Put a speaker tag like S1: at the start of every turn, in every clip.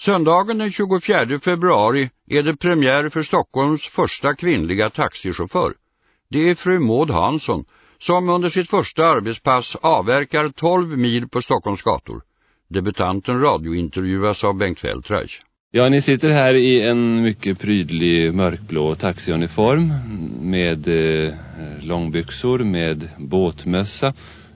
S1: Söndagen den 24 februari är det premiär för Stockholms första kvinnliga taxichaufför. Det är fru Maud Hansson som under sitt första arbetspass avverkar 12 mil på Stockholms gator. Debutanten radiointervjuas av Bengt Feldreich.
S2: Ja, ni sitter här i en mycket prydlig mörkblå taxiuniform med eh, långbyxor, med båtmössa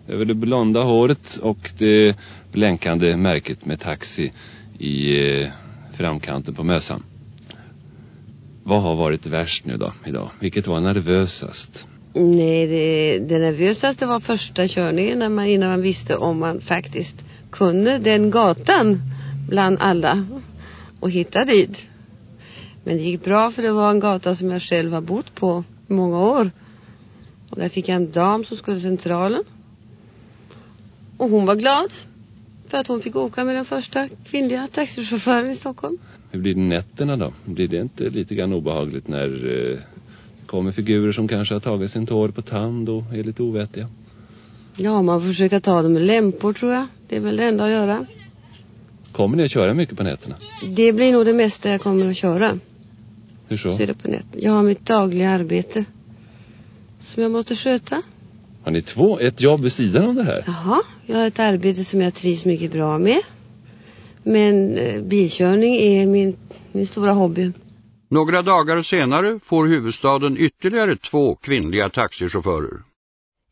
S2: över det blonda håret och det blänkande märket med taxi i eh, framkanten på mössan. Vad har varit värst nu då idag? Vilket var nervösast?
S3: Nej, det, det nervösaste var första körningen när man, innan man visste om man faktiskt kunde den gatan bland alla och hitta dit. Men det gick bra för det var en gata som jag själv har bott på i många år. Och där fick jag en dam som skulle till centralen. Och hon var glad för att hon fick åka med den första kvinnliga taxichauffören i Stockholm.
S2: Hur blir det nätterna då? Blir det inte lite grann obehagligt när eh, det kommer figurer som kanske har tagit sin tår på tand och är lite ovettiga?
S3: Ja, man får försöka ta dem med lämpor tror jag. Det är väl det enda att göra.
S2: Kommer ni att köra mycket på nätterna?
S3: Det blir nog det mesta jag kommer att köra.
S2: Hur så?
S3: Ser det på nätet. Jag har mitt dagliga arbete. Som jag måste sköta.
S2: Har ni två, ett jobb vid sidan om det här?
S3: Jaha, jag har ett arbete som jag trivs mycket bra med. Men eh, bilkörning är min, min stora hobby.
S1: Några dagar senare får huvudstaden ytterligare två kvinnliga taxichaufförer.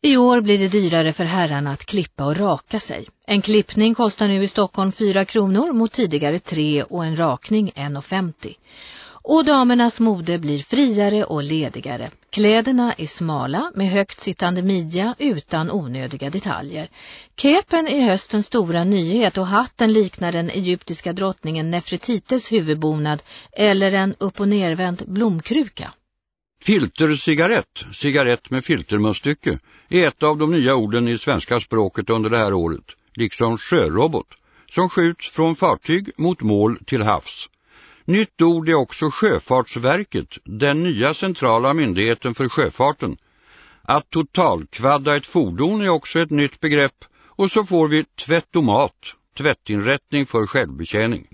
S4: I år blir det dyrare för herrarna att klippa och raka sig. En klippning kostar nu i Stockholm 4 kronor mot tidigare 3 och en rakning 1,50. Och damernas mode blir friare och ledigare. Kläderna är smala med högt sittande midja utan onödiga detaljer. Kepen är höstens stora nyhet och hatten liknar den egyptiska drottningen Nefertites huvudbonad eller en upp- och nervänd blomkruka.
S1: Filtercigarett, cigarett med filtermunstycke, är ett av de nya orden i svenska språket under det här året, liksom sjörobot, som skjuts från fartyg mot mål till havs. Nytt ord är också Sjöfartsverket, den nya centrala myndigheten för sjöfarten. Att totalkvadda ett fordon är också ett nytt begrepp och så får vi tvättomat, tvättinrättning för självbetjäning.